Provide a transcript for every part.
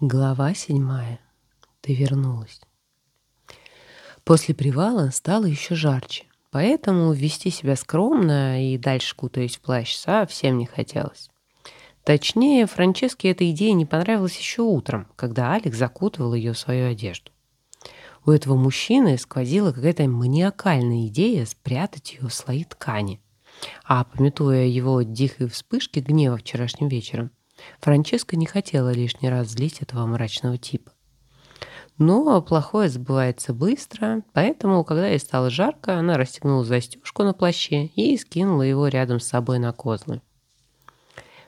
Глава седьмая. Ты вернулась. После привала стало еще жарче, поэтому вести себя скромно и дальше кутаясь в плащ совсем не хотелось. Точнее, Франческе эта идея не понравилась еще утром, когда Алекс закутывал ее в свою одежду. У этого мужчины сквозила какая-то маниакальная идея спрятать ее в слои ткани. А пометуя его дикой вспышки гнева вчерашним вечером, Франческа не хотела лишний раз злить этого мрачного типа. Но плохое забывается быстро, поэтому, когда ей стало жарко, она расстегнула застежку на плаще и скинула его рядом с собой на козлы.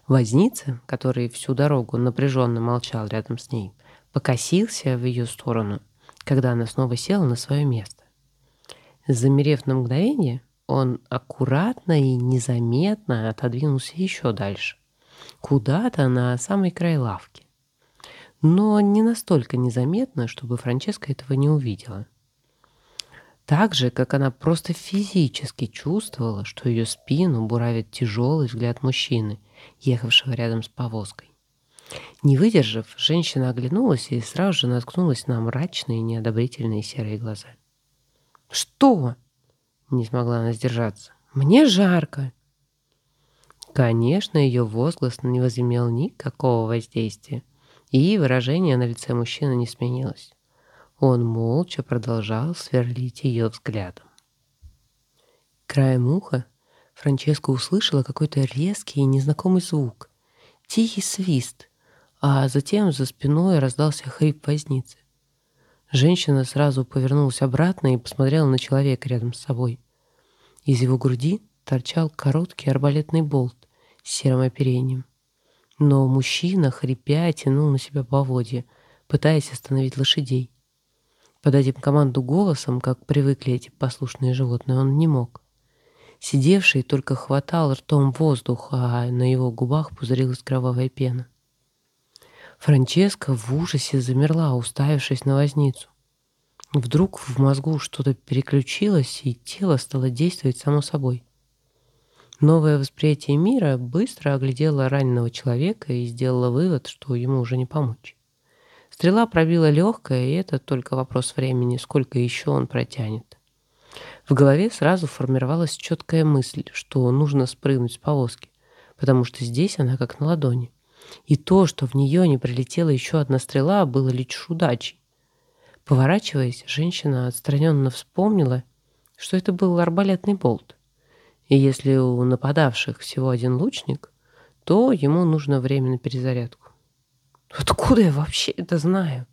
Возница, который всю дорогу напряженно молчал рядом с ней, покосился в ее сторону, когда она снова села на свое место. Замерев на мгновение, он аккуратно и незаметно отодвинулся еще дальше, куда-то на самый край лавки. Но не настолько незаметно, чтобы Франческа этого не увидела. Так же, как она просто физически чувствовала, что ее спину буравит тяжелый взгляд мужчины, ехавшего рядом с повозкой. Не выдержав, женщина оглянулась и сразу же наткнулась на мрачные неодобрительные серые глаза. «Что?» — не смогла она сдержаться. «Мне жарко!» Конечно, ее возглас не возымел никакого воздействия, и выражение на лице мужчины не сменилось. Он молча продолжал сверлить ее взглядом. Краем уха Франческа услышала какой-то резкий и незнакомый звук, тихий свист, а затем за спиной раздался хрип возницы. Женщина сразу повернулась обратно и посмотрела на человека рядом с собой. Из его груди торчал короткий арбалетный болт серым оперением. Но мужчина, хрипя, тянул на себя поводья, пытаясь остановить лошадей. Подать им команду голосом, как привыкли эти послушные животные, он не мог. Сидевший только хватал ртом воздух, а на его губах пузырилась кровавая пена. Франческа в ужасе замерла, уставившись на возницу. Вдруг в мозгу что-то переключилось, и тело стало действовать само собой. Новое восприятие мира быстро оглядело раненого человека и сделало вывод, что ему уже не помочь. Стрела пробила легкое, и это только вопрос времени, сколько еще он протянет. В голове сразу формировалась четкая мысль, что нужно спрыгнуть с повозки, потому что здесь она как на ладони. И то, что в нее не прилетела еще одна стрела, было лишь удачей. Поворачиваясь, женщина отстраненно вспомнила, что это был арбалетный болт. И если у нападавших всего один лучник, то ему нужно время на перезарядку. «Откуда я вообще это знаю?»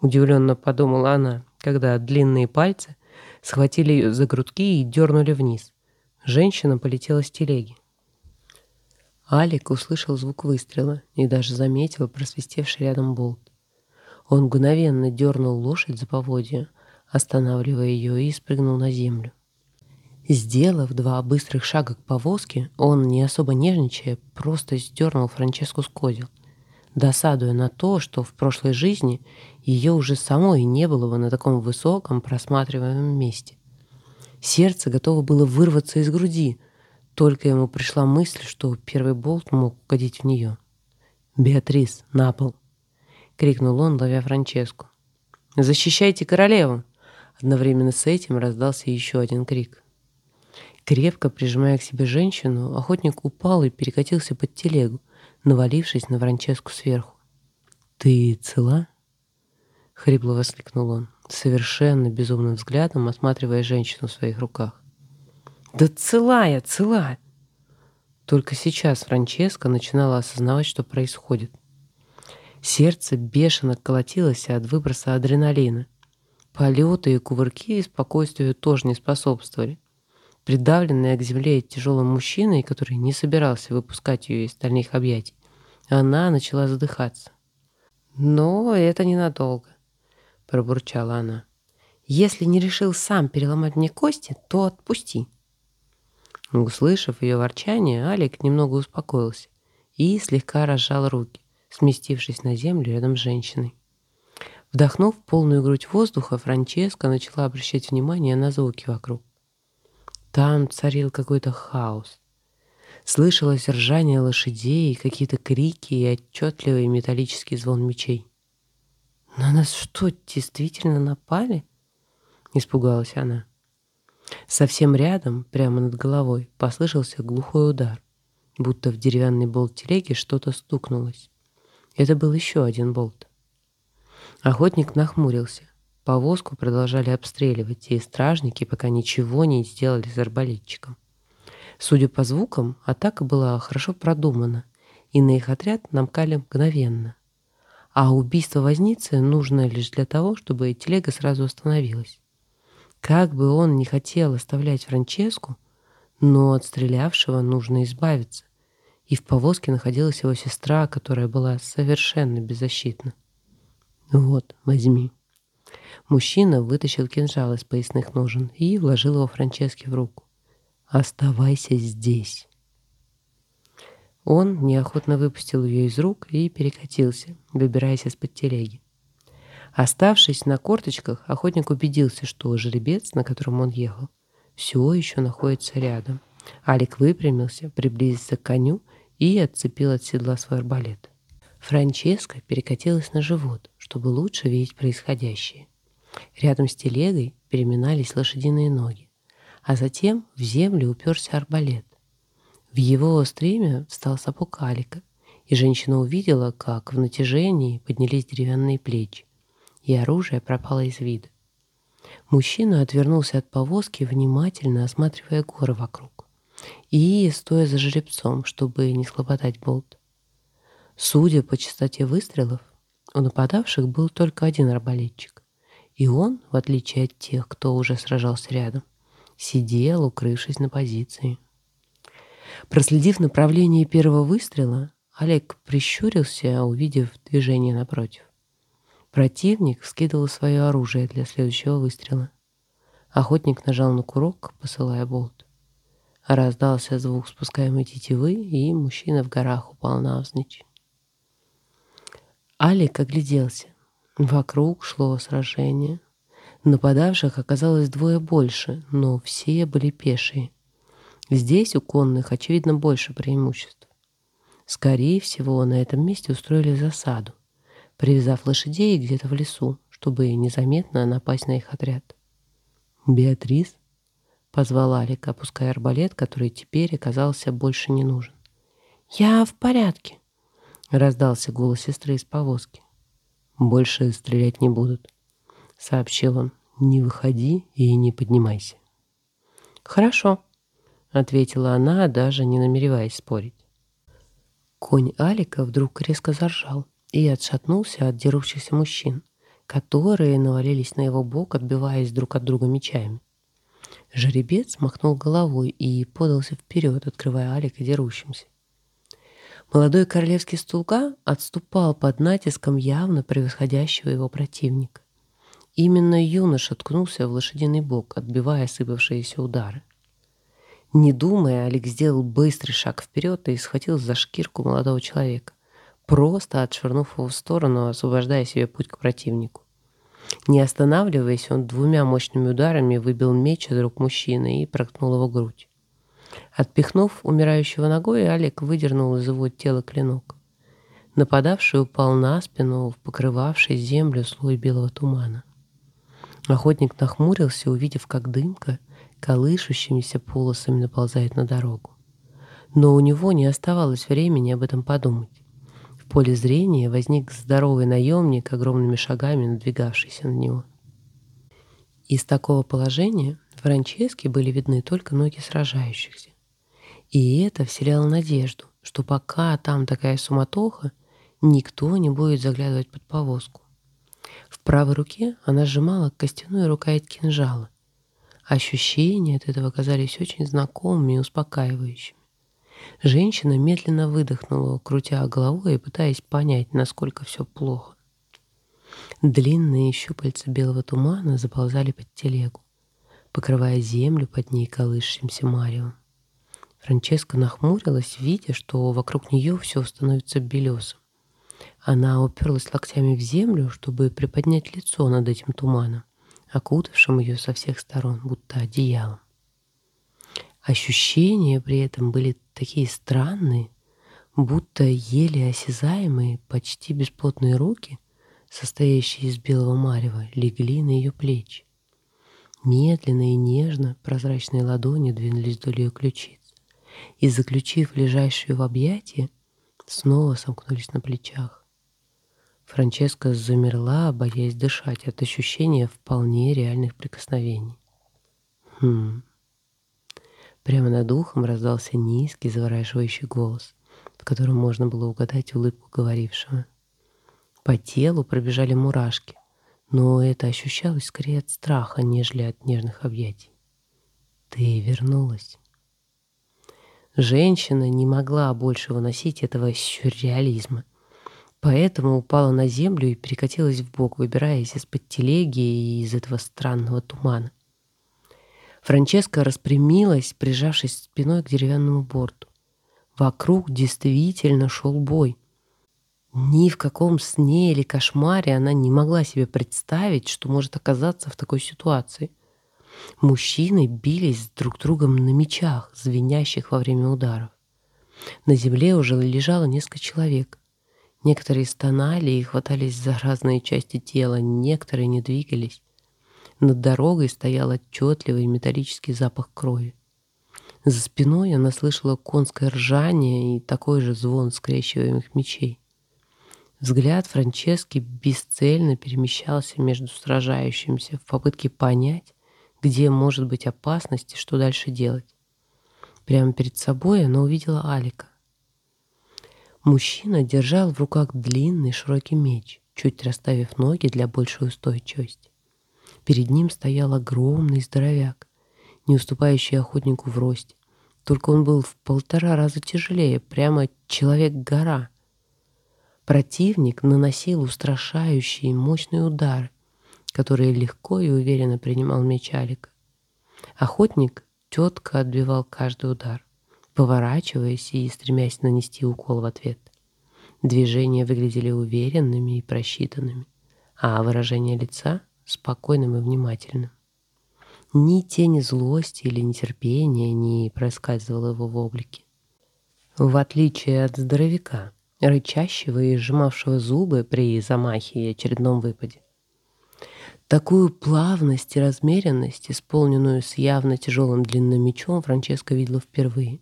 Удивленно подумала она, когда длинные пальцы схватили ее за грудки и дернули вниз. Женщина полетела с телеги. Алик услышал звук выстрела и даже заметил просвистевший рядом болт. Он мгновенно дернул лошадь за поводья, останавливая ее и спрыгнул на землю. Сделав два быстрых шага к повозке, он, не особо нежничая, просто сдернул Франческу с козел, досадуя на то, что в прошлой жизни ее уже самой не было бы на таком высоком просматриваемом месте. Сердце готово было вырваться из груди, только ему пришла мысль, что первый болт мог угодить в нее. «Беатрис, на пол!» крикнул он, ловя Франческу. «Защищайте королеву!» Одновременно с этим раздался еще один крик. Крепко прижимая к себе женщину, охотник упал и перекатился под телегу, навалившись на Франческу сверху. «Ты цела?» — хрипло воскликнул он, совершенно безумным взглядом осматривая женщину в своих руках. «Да целая, цела!» Только сейчас Франческа начинала осознавать, что происходит. Сердце бешено колотилось от выброса адреналина. Полеты и кувырки и спокойствию тоже не способствовали. Придавленная к земле тяжелым мужчиной, который не собирался выпускать ее из стальных объятий, она начала задыхаться. «Но это ненадолго», — пробурчала она. «Если не решил сам переломать мне кости, то отпусти». Услышав ее ворчание, Алик немного успокоился и слегка разжал руки сместившись на землю рядом с женщиной. Вдохнув полную грудь воздуха, Франческа начала обращать внимание на звуки вокруг. Там царил какой-то хаос. Слышалось ржание лошадей, какие-то крики и отчетливый металлический звон мечей. «На нас что, действительно напали?» — испугалась она. Совсем рядом, прямо над головой, послышался глухой удар, будто в деревянный болт телеги что-то стукнулось. Это был еще один болт. Охотник нахмурился. Повозку продолжали обстреливать те стражники, пока ничего не сделали с арбалетчиком. Судя по звукам, атака была хорошо продумана, и на их отряд намкали мгновенно. А убийство возницы нужно лишь для того, чтобы телега сразу остановилась. Как бы он ни хотел оставлять Франческу, но от стрелявшего нужно избавиться. И в повозке находилась его сестра, которая была совершенно беззащитна. «Вот, возьми». Мужчина вытащил кинжал из поясных ножен и вложил его Франческе в руку. «Оставайся здесь». Он неохотно выпустил ее из рук и перекатился, выбираясь из-под телеги. Оставшись на корточках, охотник убедился, что жеребец, на котором он ехал, все еще находится рядом. Алик выпрямился, приблизился к коню и отцепил от седла свой арбалет. Франческа перекатилась на живот, чтобы лучше видеть происходящее. Рядом с телегой переминались лошадиные ноги, а затем в землю уперся арбалет. В его стреме встал сапог Алика, и женщина увидела, как в натяжении поднялись деревянные плечи, и оружие пропало из вида. Мужчина отвернулся от повозки, внимательно осматривая горы вокруг и стоя за жеребцом, чтобы не схлопотать болт. Судя по частоте выстрелов, у нападавших был только один арбалетчик, и он, в отличие от тех, кто уже сражался рядом, сидел, укрывшись на позиции. Проследив направление первого выстрела, Олег прищурился, увидев движение напротив. Противник вскидывал свое оружие для следующего выстрела. Охотник нажал на курок, посылая болт. Раздался звук спускаемой тетивы, и мужчина в горах упал навзничь. Алик огляделся. Вокруг шло сражение. Нападавших оказалось двое больше, но все были пешие. Здесь у конных, очевидно, больше преимуществ. Скорее всего, на этом месте устроили засаду привязав лошадей где-то в лесу, чтобы незаметно напасть на их отряд. «Беатрис?» — позвала Алик, опуская арбалет, который теперь оказался больше не нужен. «Я в порядке», — раздался голос сестры из повозки. «Больше стрелять не будут», — сообщил он. «Не выходи и не поднимайся». «Хорошо», — ответила она, даже не намереваясь спорить. Конь Алика вдруг резко заржал и отшатнулся от дерущихся мужчин, которые навалились на его бок, отбиваясь друг от друга мечами. Жеребец махнул головой и подался вперед, открывая Алика дерущимся. Молодой королевский стулка отступал под натиском явно превосходящего его противника. Именно юноша ткнулся в лошадиный бок, отбивая сыпавшиеся удары. Не думая, Алекс сделал быстрый шаг вперед и схватил за шкирку молодого человека просто отшвырнув его в сторону, освобождая себе путь к противнику. Не останавливаясь, он двумя мощными ударами выбил меч из рук мужчины и проткнул его грудь. Отпихнув умирающего ногой, Олег выдернул из его тела клинок. Нападавший упал на спину в покрывавший землю слой белого тумана. Охотник нахмурился, увидев, как дымка колышущимися полосами наползает на дорогу. Но у него не оставалось времени об этом подумать поле зрения возник здоровый наемник, огромными шагами надвигавшийся на него. Из такого положения Франческе были видны только ноги сражающихся. И это вселяло надежду, что пока там такая суматоха, никто не будет заглядывать под повозку. В правой руке она сжимала костяную рукоять кинжала. Ощущения от этого казались очень знакомыми и успокаивающими. Женщина медленно выдохнула, крутя головой и пытаясь понять, насколько все плохо. Длинные щупальца белого тумана заползали под телегу, покрывая землю под ней колышущимся маревом. Франческа нахмурилась, видя, что вокруг нее все становится белесым. Она уперлась локтями в землю, чтобы приподнять лицо над этим туманом, окутавшим ее со всех сторон, будто одеялом. Ощущения при этом были такие странные, будто еле осязаемые, почти бесплотные руки, состоящие из белого марева, легли на ее плечи. Медленно и нежно прозрачные ладони двинулись вдоль ее ключиц и, заключив лежащую в объятии, снова сомкнулись на плечах. Франческа замерла, боясь дышать от ощущения вполне реальных прикосновений. Хм. Прямо над ухом раздался низкий, завораживающий голос, в котором можно было угадать улыбку говорившего. По телу пробежали мурашки, но это ощущалось скорее от страха, нежели от нежных объятий. «Ты вернулась». Женщина не могла больше выносить этого сюрреализма, поэтому упала на землю и перекатилась в бок, выбираясь из-под телеги и из этого странного тумана. Франческа распрямилась, прижавшись спиной к деревянному борту. Вокруг действительно шел бой. Ни в каком сне или кошмаре она не могла себе представить, что может оказаться в такой ситуации. Мужчины бились друг другом на мечах, звенящих во время ударов. На земле уже лежало несколько человек. Некоторые стонали и хватались за разные части тела, некоторые не двигались. Над дорогой стоял отчетливый металлический запах крови. За спиной она слышала конское ржание и такой же звон скрещиваемых мечей. Взгляд Франчески бесцельно перемещался между сражающимися в попытке понять, где может быть опасность и что дальше делать. Прямо перед собой она увидела Алика. Мужчина держал в руках длинный широкий меч, чуть расставив ноги для большей устойчивости. Перед ним стоял огромный здоровяк, не уступающий охотнику в росте. Только он был в полтора раза тяжелее, прямо человек-гора — Противник наносил устрашающие мощные удары, которые легко и уверенно принимал меч Алика. Охотник четко отбивал каждый удар, поворачиваясь и стремясь нанести укол в ответ. Движения выглядели уверенными и просчитанными, а выражение лица — спокойным и внимательным. Ни тени злости или нетерпения не проскальзывало его в облике. В отличие от здоровяка, рычащего и сжимавшего зубы при замахе и очередном выпаде. Такую плавность и размеренность, исполненную с явно тяжелым длинным мечом, Франческа видела впервые.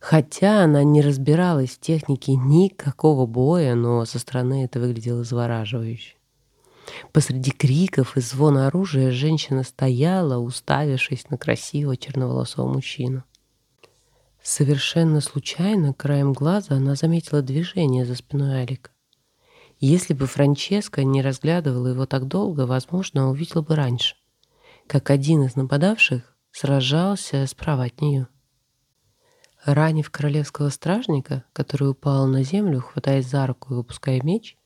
Хотя она не разбиралась в технике никакого боя, но со стороны это выглядело завораживающе. Посреди криков и звона оружия женщина стояла, уставившись на красивого черноволосого мужчину. Совершенно случайно, краем глаза, она заметила движение за спиной Алика. Если бы Франческа не разглядывала его так долго, возможно, увидела бы раньше, как один из нападавших сражался справа от нее. Ранив королевского стражника, который упал на землю, хватаясь за руку и выпуская меч,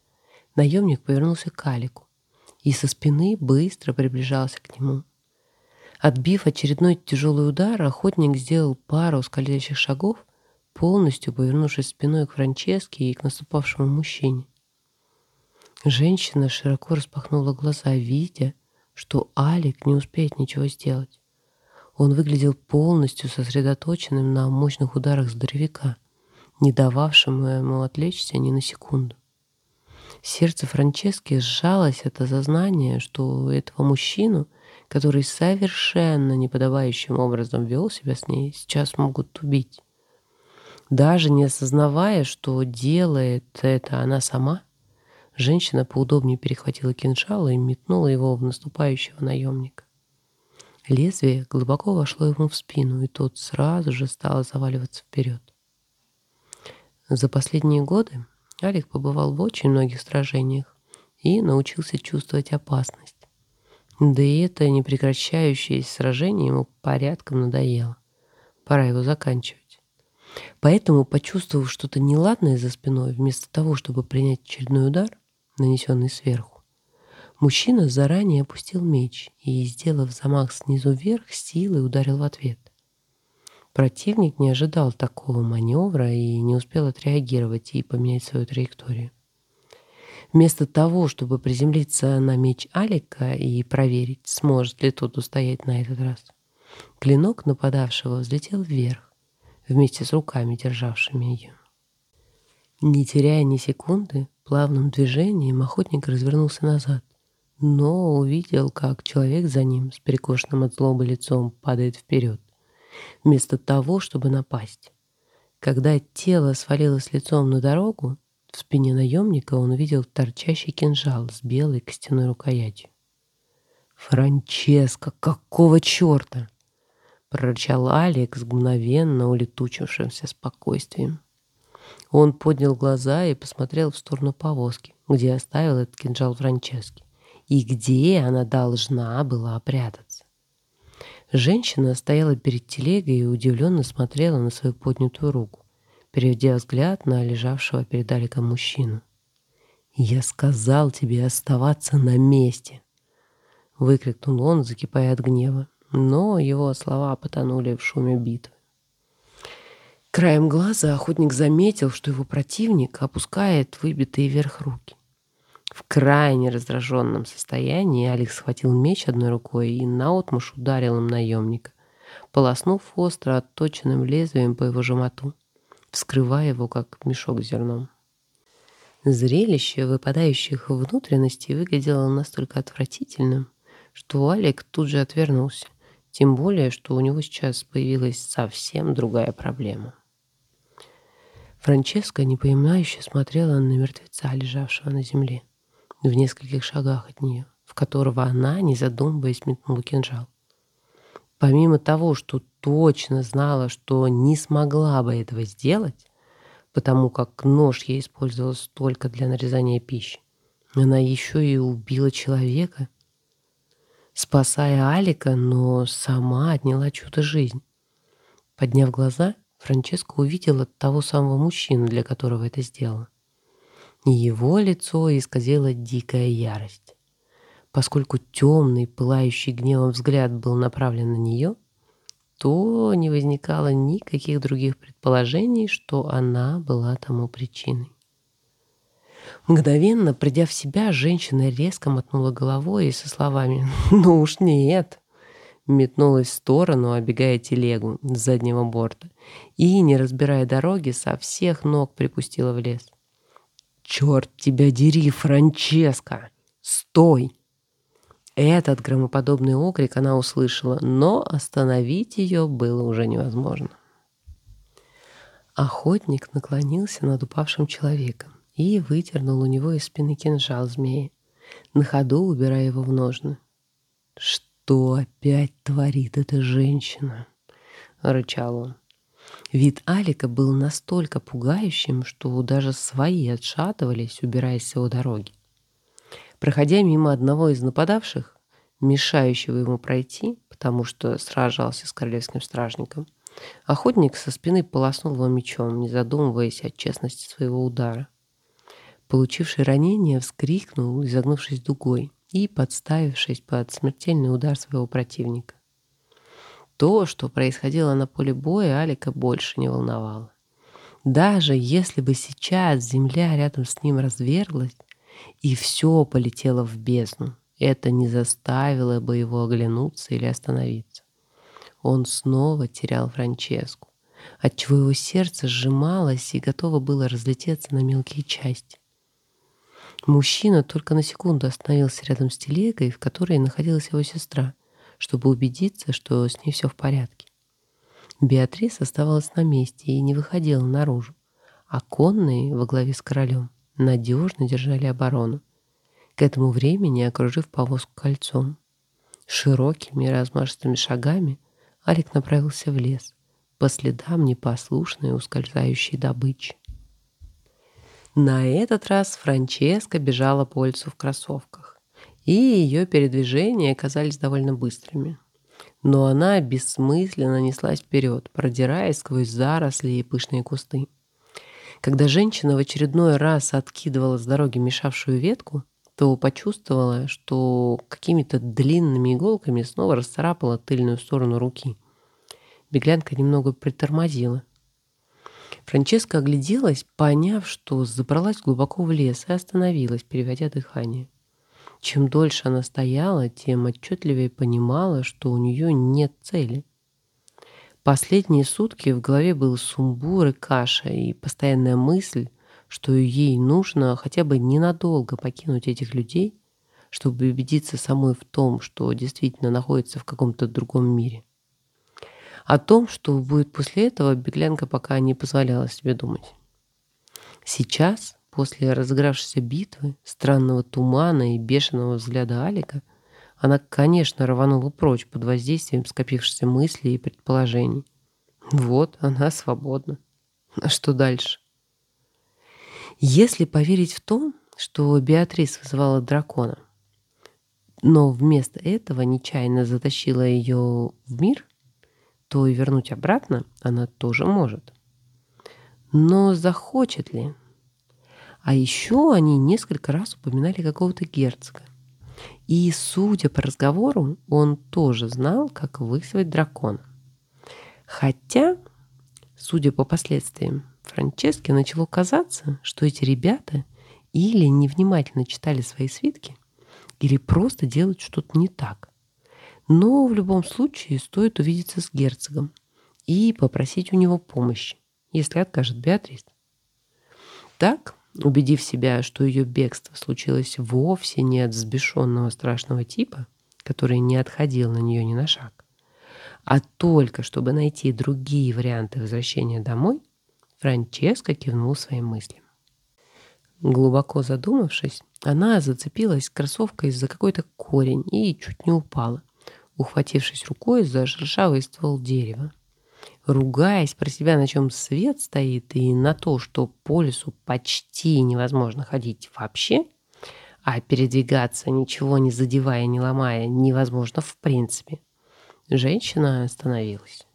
наемник повернулся к Алику и со спины быстро приближался к нему. Отбив очередной тяжелый удар, охотник сделал пару скользящих шагов, полностью повернувшись спиной к Франческе и к наступавшему мужчине. Женщина широко распахнула глаза, видя, что Алик не успеет ничего сделать. Он выглядел полностью сосредоточенным на мощных ударах здоровяка, не дававшим ему отвлечься ни на секунду. Сердце Франчески сжалось от осознания, что этого мужчину который совершенно неподобающим образом вел себя с ней, сейчас могут убить. Даже не осознавая, что делает это она сама, женщина поудобнее перехватила кинжал и метнула его в наступающего наемника. Лезвие глубоко вошло ему в спину, и тот сразу же стал заваливаться вперед. За последние годы Алик побывал в очень многих сражениях и научился чувствовать опасность. Да и это непрекращающееся сражение ему порядком надоело. Пора его заканчивать. Поэтому, почувствовав что-то неладное за спиной, вместо того, чтобы принять очередной удар, нанесенный сверху, мужчина заранее опустил меч и, сделав замах снизу вверх, силой ударил в ответ. Противник не ожидал такого маневра и не успел отреагировать и поменять свою траекторию. Вместо того, чтобы приземлиться на меч Алика и проверить, сможет ли тот устоять на этот раз, клинок нападавшего взлетел вверх, вместе с руками, державшими ее. Не теряя ни секунды, плавным движением охотник развернулся назад, но увидел, как человек за ним с перекошенным от злобы лицом падает вперед, вместо того, чтобы напасть. Когда тело свалилось лицом на дорогу, в спине наемника он увидел торчащий кинжал с белой костяной рукоятью. «Франческо, какого черта?» — прорычал Алекс мгновенно улетучившимся спокойствием. Он поднял глаза и посмотрел в сторону повозки, где оставил этот кинжал Франчески, и где она должна была прятаться. Женщина стояла перед телегой и удивленно смотрела на свою поднятую руку переведя взгляд на лежавшего перед Аликом мужчину. «Я сказал тебе оставаться на месте!» Выкрикнул он, закипая от гнева, но его слова потонули в шуме битвы. Краем глаза охотник заметил, что его противник опускает выбитые вверх руки. В крайне раздраженном состоянии Алекс схватил меч одной рукой и наотмашь ударил им наемника, полоснув остро отточенным лезвием по его животу вскрывая его, как мешок с зерном. Зрелище выпадающих внутренностей выглядело настолько отвратительным, что Алик тут же отвернулся, тем более, что у него сейчас появилась совсем другая проблема. Франческа непонимающе смотрела на мертвеца, лежавшего на земле, в нескольких шагах от нее, в которого она, не задумываясь, метнула кинжал. Помимо того, что точно знала, что не смогла бы этого сделать, потому как нож ей использовался только для нарезания пищи, она еще и убила человека, спасая Алика, но сама отняла чью-то жизнь. Подняв глаза, Франческа увидела того самого мужчину, для которого это сделала. Его лицо исказило дикая ярость. Поскольку темный, пылающий гневом взгляд был направлен на нее, то не возникало никаких других предположений, что она была тому причиной. Мгновенно, придя в себя, женщина резко мотнула головой и со словами «Ну уж нет!» метнулась в сторону, обегая телегу с заднего борта и, не разбирая дороги, со всех ног припустила в лес. «Черт тебя дери, Франческо! Стой!» Этот громоподобный окрик она услышала, но остановить ее было уже невозможно. Охотник наклонился над упавшим человеком и выдернул у него из спины кинжал змеи, на ходу убирая его в ножны. «Что опять творит эта женщина?» — рычал он. Вид Алика был настолько пугающим, что даже свои отшатывались, убираясь с его дороги. Проходя мимо одного из нападавших, мешающего ему пройти, потому что сражался с королевским стражником, охотник со спины полоснул его мечом, не задумываясь о честности своего удара. Получивший ранение вскрикнул, изогнувшись дугой и подставившись под смертельный удар своего противника. То, что происходило на поле боя, Алика больше не волновало. Даже если бы сейчас земля рядом с ним разверглась, и все полетело в бездну. Это не заставило бы его оглянуться или остановиться. Он снова терял Франческу, отчего его сердце сжималось и готово было разлететься на мелкие части. Мужчина только на секунду остановился рядом с телегой, в которой находилась его сестра, чтобы убедиться, что с ней все в порядке. Беатрис оставалась на месте и не выходила наружу, а конные во главе с королем надежно держали оборону, к этому времени окружив повозку кольцом. Широкими размашистыми шагами Алик направился в лес, по следам непослушной ускользающей добычи. На этот раз Франческа бежала по улицу в кроссовках, и ее передвижения оказались довольно быстрыми. Но она бессмысленно неслась вперед, продираясь сквозь заросли и пышные кусты. Когда женщина в очередной раз откидывала с дороги мешавшую ветку, то почувствовала, что какими-то длинными иголками снова расцарапала тыльную сторону руки. Беглянка немного притормозила. Франческа огляделась, поняв, что забралась глубоко в лес и остановилась, переводя дыхание. Чем дольше она стояла, тем отчетливее понимала, что у нее нет цели. Последние сутки в голове был сумбур и каша, и постоянная мысль, что ей нужно хотя бы ненадолго покинуть этих людей, чтобы убедиться самой в том, что действительно находится в каком-то другом мире. О том, что будет после этого, беглянка пока не позволяла себе думать. Сейчас, после разыгравшейся битвы, странного тумана и бешеного взгляда Алика, она, конечно, рванула прочь под воздействием скопившихся мыслей и предположений. Вот, она свободна. А что дальше? Если поверить в то, что Беатрис вызывала дракона, но вместо этого нечаянно затащила ее в мир, то и вернуть обратно она тоже может. Но захочет ли? А еще они несколько раз упоминали какого-то герцога. И, судя по разговору, он тоже знал, как вызвать дракона. Хотя, судя по последствиям, Франческе начало казаться, что эти ребята или невнимательно читали свои свитки, или просто делают что-то не так. Но в любом случае стоит увидеться с герцогом и попросить у него помощи, если откажет Беатрис. Так, убедив себя, что ее бегство случилось вовсе не от взбешенного страшного типа, который не отходил на нее ни на шаг, а только чтобы найти другие варианты возвращения домой, Франческа кивнул своим мыслям. Глубоко задумавшись, она зацепилась кроссовкой за какой-то корень и чуть не упала, ухватившись рукой за шершавый ствол дерева. Ругаясь про себя, на чем свет стоит, и на то, что по лесу почти невозможно ходить вообще, а передвигаться, ничего не задевая, не ломая, невозможно в принципе, женщина остановилась.